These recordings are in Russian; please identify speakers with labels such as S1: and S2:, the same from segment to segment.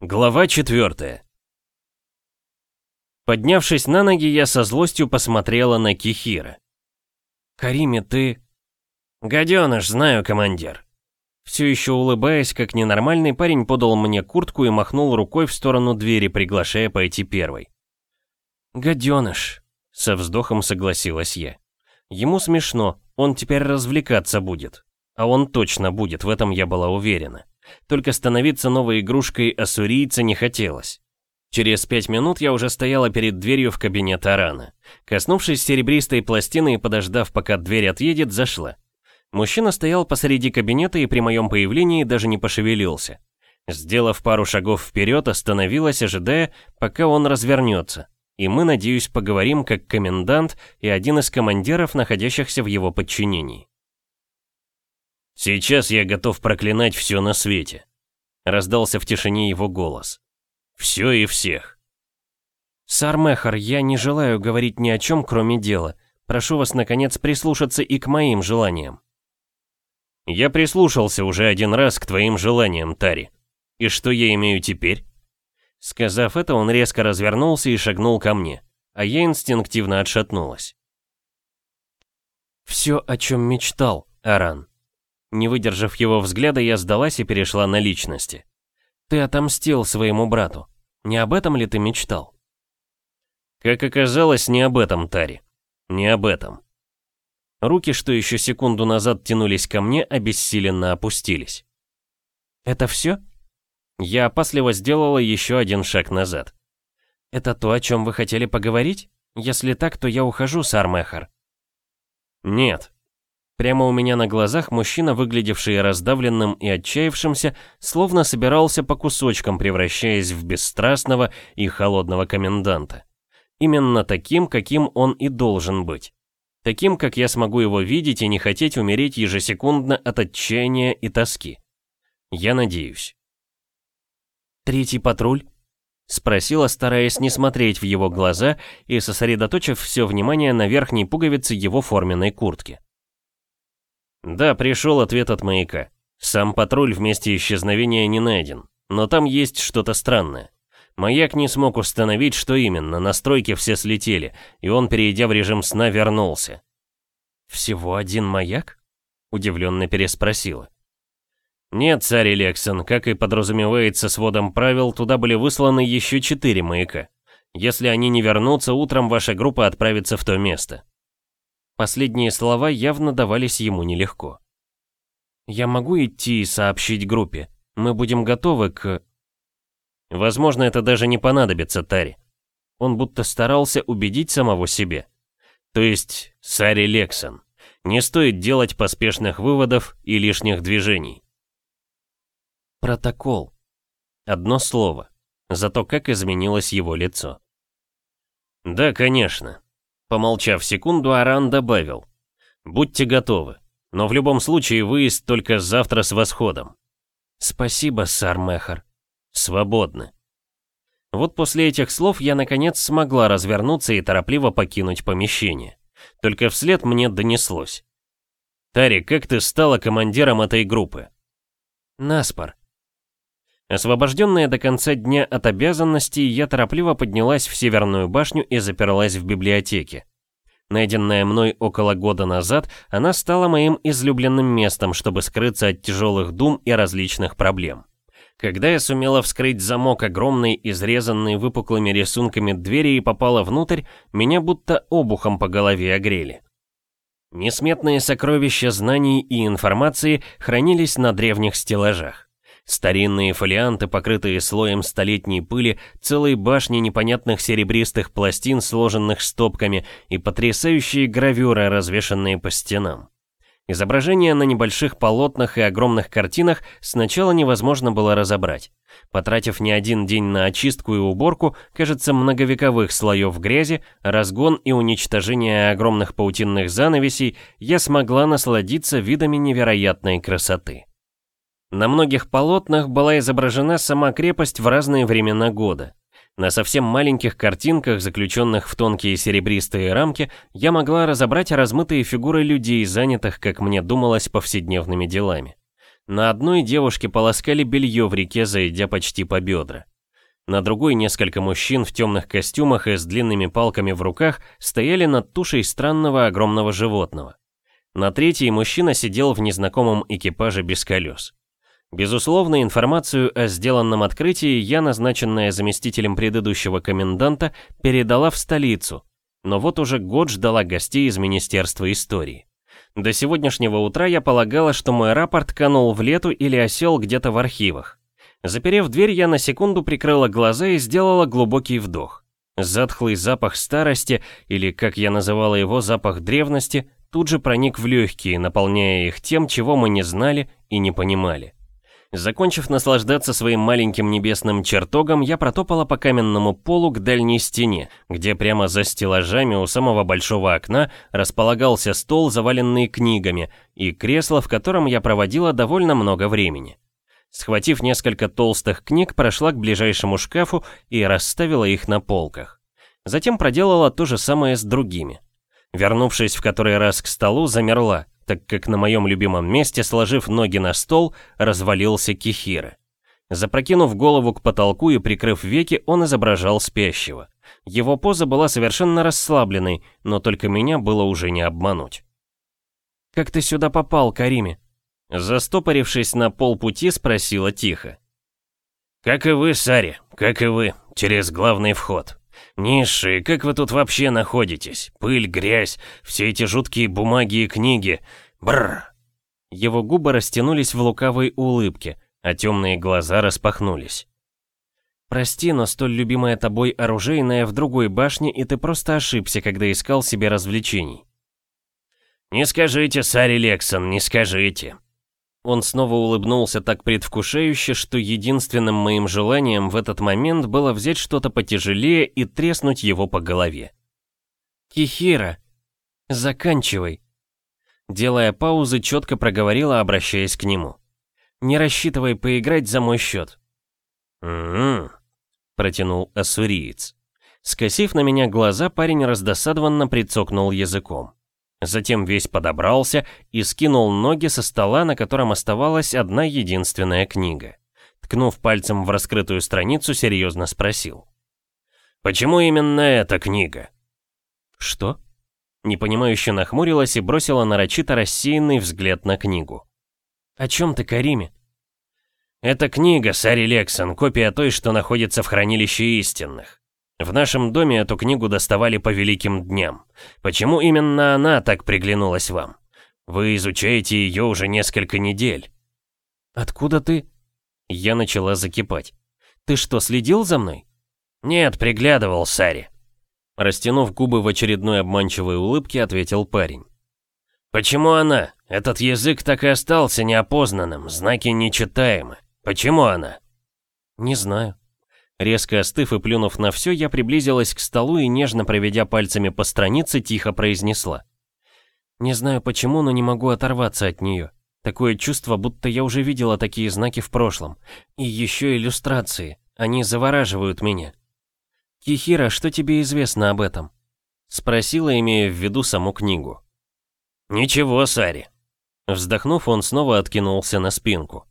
S1: Глава 4 Поднявшись на ноги, я со злостью посмотрела на Кихира. «Кариме, ты...» «Гаденыш, знаю, командир». Все еще улыбаясь, как ненормальный парень подал мне куртку и махнул рукой в сторону двери, приглашая пойти первой. «Гаденыш», — со вздохом согласилась я. «Ему смешно, он теперь развлекаться будет. А он точно будет, в этом я была уверена. Только становиться новой игрушкой ассурийца не хотелось. Через пять минут я уже стояла перед дверью в кабинет Арана. Коснувшись серебристой пластины и подождав, пока дверь отъедет, зашла. Мужчина стоял посреди кабинета и при моем появлении даже не пошевелился. Сделав пару шагов вперед, остановилась, ожидая, пока он развернется. И мы, надеюсь, поговорим как комендант и один из командиров, находящихся в его подчинении. «Сейчас я готов проклинать все на свете», — раздался в тишине его голос. «Все и всех».
S2: «Сармехар, я не желаю говорить ни о чем, кроме дела. Прошу вас, наконец, прислушаться и к моим желаниям».
S1: Я прислушался уже один раз к твоим желаниям, Тари. И что я имею теперь? Сказав это, он резко развернулся и шагнул ко мне, а я инстинктивно отшатнулась.
S2: «Все, о чем мечтал, Аран». Не выдержав его взгляда, я сдалась и перешла на личности. «Ты отомстил своему брату. Не об этом ли ты мечтал?»
S1: Как оказалось, не об этом, Тари. Не об этом. Руки, что еще секунду назад тянулись ко мне, обессиленно опустились.
S2: «Это все?»
S1: Я опасливо сделала еще один шаг назад.
S2: «Это то, о чем вы хотели поговорить? Если так, то я ухожу, Сармехар».
S1: «Нет». Прямо у меня на глазах мужчина, выглядевший раздавленным и отчаявшимся, словно собирался по кусочкам, превращаясь в бесстрастного и холодного коменданта. Именно таким, каким он и должен быть. Таким, как я смогу его видеть и не хотеть умереть ежесекундно от отчаяния и тоски. Я надеюсь.
S2: «Третий патруль?» Спросила, стараясь не смотреть в его глаза и сосредоточив все внимание на верхней пуговице его форменной куртки.
S1: Да, пришел ответ от маяка. Сам патруль в месте исчезновения не найден, но там есть что-то странное. Маяк не смог установить, что именно, настройки все слетели, и он, перейдя в режим сна, вернулся.
S2: «Всего один маяк?» — удивленно переспросила.
S1: «Нет, царь Элексон, как и подразумевается сводом правил, туда были высланы еще четыре маяка. Если они не вернутся, утром ваша группа отправится в то место».
S2: Последние слова явно давались ему нелегко. «Я могу идти и сообщить группе. Мы будем готовы к...»
S1: Возможно, это даже не понадобится Таре. Он будто старался убедить самого себя. То есть, Сари Лексон. Не стоит делать поспешных выводов и лишних движений.
S2: Протокол.
S1: Одно слово. Зато как изменилось его лицо. Да, конечно. Помолчав секунду, Аран добавил. Будьте готовы. Но в любом случае выезд только завтра с восходом.
S2: Спасибо, сар Мехар
S1: свободны. Вот после этих слов я наконец смогла развернуться и торопливо покинуть помещение. Только вслед мне донеслось. «Тари, как ты стала командиром этой группы?»
S2: «Наспор».
S1: Освобожденная до конца дня от обязанностей, я торопливо поднялась в Северную башню и заперлась в библиотеке. Найденная мной около года назад, она стала моим излюбленным местом, чтобы скрыться от тяжелых дум и различных проблем. Когда я сумела вскрыть замок огромной, изрезанной выпуклыми рисунками двери и попала внутрь, меня будто обухом по голове огрели. Несметные сокровища знаний и информации хранились на древних стеллажах. Старинные фолианты, покрытые слоем столетней пыли, целые башни непонятных серебристых пластин, сложенных стопками, и потрясающие гравюры, развешанные по стенам. Изображения на небольших полотнах и огромных картинах сначала невозможно было разобрать. Потратив не один день на очистку и уборку, кажется, многовековых слоев грязи, разгон и уничтожение огромных паутинных занавесей, я смогла насладиться видами невероятной красоты. На многих полотнах была изображена сама крепость в разные времена года. На совсем маленьких картинках, заключенных в тонкие серебристые рамки, я могла разобрать размытые фигуры людей, занятых, как мне думалось, повседневными делами. На одной девушке полоскали белье в реке, зайдя почти по бедра. На другой несколько мужчин в темных костюмах и с длинными палками в руках стояли над тушей странного огромного животного. На третьей мужчина сидел в незнакомом экипаже без колес. Безусловно, информацию о сделанном открытии я, назначенная заместителем предыдущего коменданта, передала в столицу, но вот уже год ждала гостей из Министерства истории. До сегодняшнего утра я полагала, что мой рапорт канул в лету или осел где-то в архивах. Заперев дверь, я на секунду прикрыла глаза и сделала глубокий вдох. Затхлый запах старости, или, как я называла его, запах древности, тут же проник в легкие, наполняя их тем, чего мы не знали и не понимали. Закончив наслаждаться своим маленьким небесным чертогом, я протопала по каменному полу к дальней стене, где прямо за стеллажами у самого большого окна располагался стол, заваленный книгами, и кресло, в котором я проводила довольно много времени. Схватив несколько толстых книг, прошла к ближайшему шкафу и расставила их на полках. Затем проделала то же самое с другими. Вернувшись в который раз к столу, замерла, так как на моем любимом месте, сложив ноги на стол, развалился Кихира. Запрокинув голову к потолку и прикрыв веки, он изображал спящего. Его поза была совершенно расслабленной, но только меня было уже не обмануть. «Как ты сюда попал, Кариме?» Застопорившись на полпути, спросила тихо.
S2: «Как и вы, Сари, как и вы, через главный вход. «Низшие, как вы тут вообще находитесь? Пыль, грязь, все эти жуткие бумаги и книги. Бррр!»
S1: Его губы растянулись в лукавой улыбке, а темные глаза распахнулись. «Прости, но столь любимая тобой оружейная в другой башне, и ты просто ошибся, когда искал себе развлечений».
S2: «Не скажите, Сари Лексон, не скажите»,
S1: он снова улыбнулся так предвкушающе, что единственным моим желанием в этот момент было взять что-то потяжелее и треснуть его по голове. «Кихира, заканчивай!» Делая паузы, четко проговорила, обращаясь к нему. «Не рассчитывай поиграть за мой счет».
S2: «М-м-м»,
S1: протянул ассуриец. Скосив на меня глаза, парень раздосадованно прицокнул языком. Затем весь подобрался и скинул ноги со стола, на котором оставалась одна единственная книга. Ткнув пальцем в раскрытую страницу, серьезно спросил.
S2: «Почему именно эта книга?»
S1: «Что?» Непонимающе нахмурилась и бросила нарочито рассеянный взгляд на книгу. «О чем ты, Кариме?»
S2: «Это книга, Сари Лексон, копия той, что находится в хранилище истинных. В нашем доме эту книгу доставали по великим дням. Почему именно она так приглянулась вам? Вы изучаете ее уже несколько недель.
S1: Откуда ты? Я начала закипать. Ты что, следил за мной?
S2: Нет, приглядывал, Сари.
S1: Растянув губы в очередной обманчивой улыбке, ответил парень.
S2: Почему она? Этот язык так и остался неопознанным, знаки нечитаемы. Почему она?
S1: Не знаю. Резко остыв и плюнув на все, я приблизилась к столу и, нежно проведя пальцами по странице, тихо произнесла. Не знаю почему, но не могу оторваться от нее. Такое чувство, будто я уже видела такие знаки в прошлом. И еще иллюстрации. Они завораживают меня. «Кихира, что тебе известно об этом?» Спросила, имея в виду саму книгу.
S2: «Ничего, Сари».
S1: Вздохнув, он снова откинулся на спинку.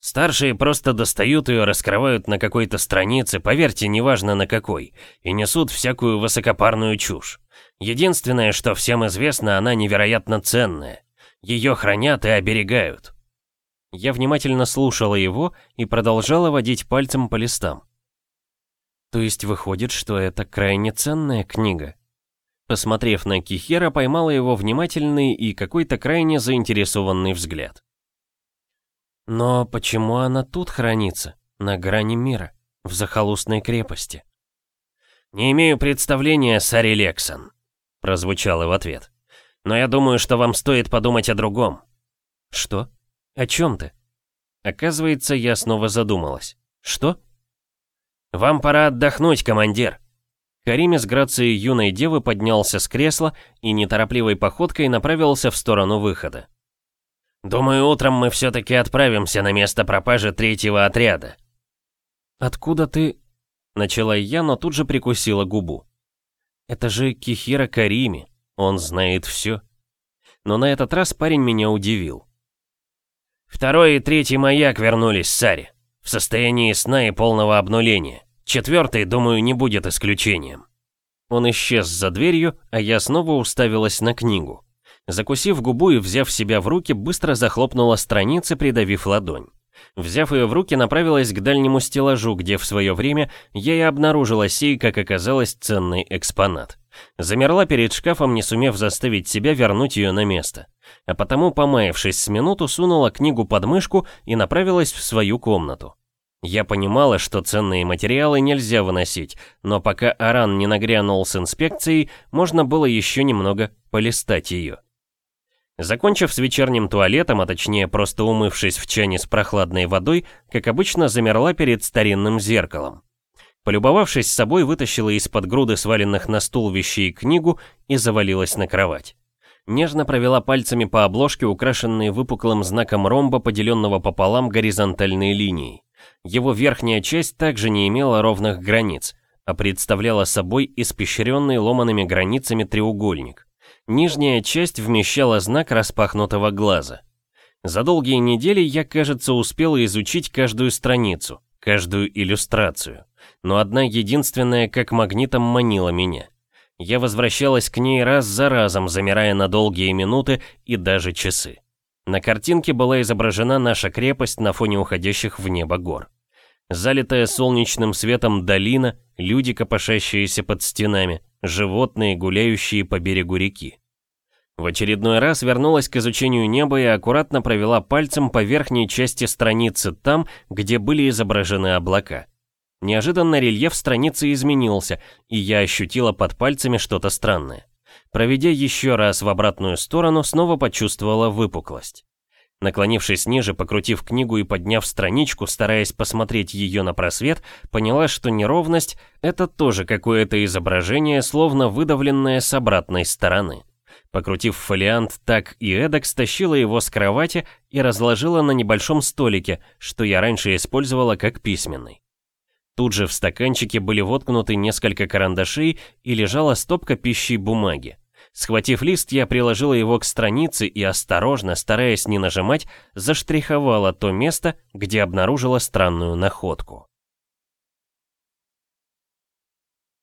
S2: Старшие просто достают ее, раскрывают на какой-то странице, поверьте, неважно на какой, и несут всякую высокопарную чушь. Единственное, что всем известно, она невероятно ценная. Ее хранят и оберегают.
S1: Я внимательно слушала его и продолжала водить пальцем по листам. То есть выходит, что это крайне ценная книга? Посмотрев на Кихера, поймала его внимательный и какой-то крайне заинтересованный взгляд. Но почему она тут хранится, на грани мира, в захолустной крепости?
S2: «Не имею представления, Сари Лексон», — прозвучало в ответ. «Но я думаю, что вам стоит подумать о другом».
S1: «Что? О чем ты?» Оказывается, я снова задумалась. «Что?»
S2: «Вам пора отдохнуть, командир».
S1: Кариме с грацией юной девы поднялся с кресла и неторопливой походкой направился в сторону выхода.
S2: «Думаю, утром мы все-таки отправимся на место пропажи третьего отряда».
S1: «Откуда ты...» Начала я, но тут же прикусила губу. «Это же Кихира Карими, он знает все». Но на этот раз парень меня удивил.
S2: Второй и третий маяк вернулись Саре. В состоянии сна и полного обнуления. Четвертый, думаю, не будет исключением.
S1: Он исчез за дверью, а я снова уставилась на книгу. Закусив губу и взяв себя в руки, быстро захлопнула страницы, придавив ладонь. Взяв ее в руки, направилась к дальнему стеллажу, где в свое время я и обнаружила сей, как оказалось, ценный экспонат. Замерла перед шкафом, не сумев заставить себя вернуть ее на место. А потому, помаявшись с минуту, сунула книгу под мышку и направилась в свою комнату. Я понимала, что ценные материалы нельзя выносить, но пока Аран не нагрянул с инспекцией, можно было еще немного полистать ее. Закончив с вечерним туалетом, а точнее просто умывшись в чане с прохладной водой, как обычно замерла перед старинным зеркалом. Полюбовавшись собой, вытащила из-под груды сваленных на стул вещей книгу и завалилась на кровать. Нежно провела пальцами по обложке, украшенной выпуклым знаком ромба, поделенного пополам горизонтальной линией. Его верхняя часть также не имела ровных границ, а представляла собой испещренный ломаными границами треугольник. Нижняя часть вмещала знак распахнутого глаза. За долгие недели я, кажется, успел изучить каждую страницу, каждую иллюстрацию. Но одна единственная как магнитом манила меня. Я возвращалась к ней раз за разом, замирая на долгие минуты и даже часы. На картинке была изображена наша крепость на фоне уходящих в небо гор. Залитая солнечным светом долина, люди, копошащиеся под стенами, животные, гуляющие по берегу реки. В очередной раз вернулась к изучению неба и аккуратно провела пальцем по верхней части страницы там, где были изображены облака. Неожиданно рельеф страницы изменился, и я ощутила под пальцами что-то странное. Проведя еще раз в обратную сторону, снова почувствовала выпуклость. Наклонившись ниже, покрутив книгу и подняв страничку, стараясь посмотреть ее на просвет, поняла, что неровность — это тоже какое-то изображение, словно выдавленное с обратной стороны. Покрутив фолиант так и эдак, стащила его с кровати и разложила на небольшом столике, что я раньше использовала как письменный. Тут же в стаканчике были воткнуты несколько карандашей и лежала стопка пищи бумаги. Схватив лист, я приложила его к странице и осторожно, стараясь не нажимать, заштриховала то место, где обнаружила странную находку.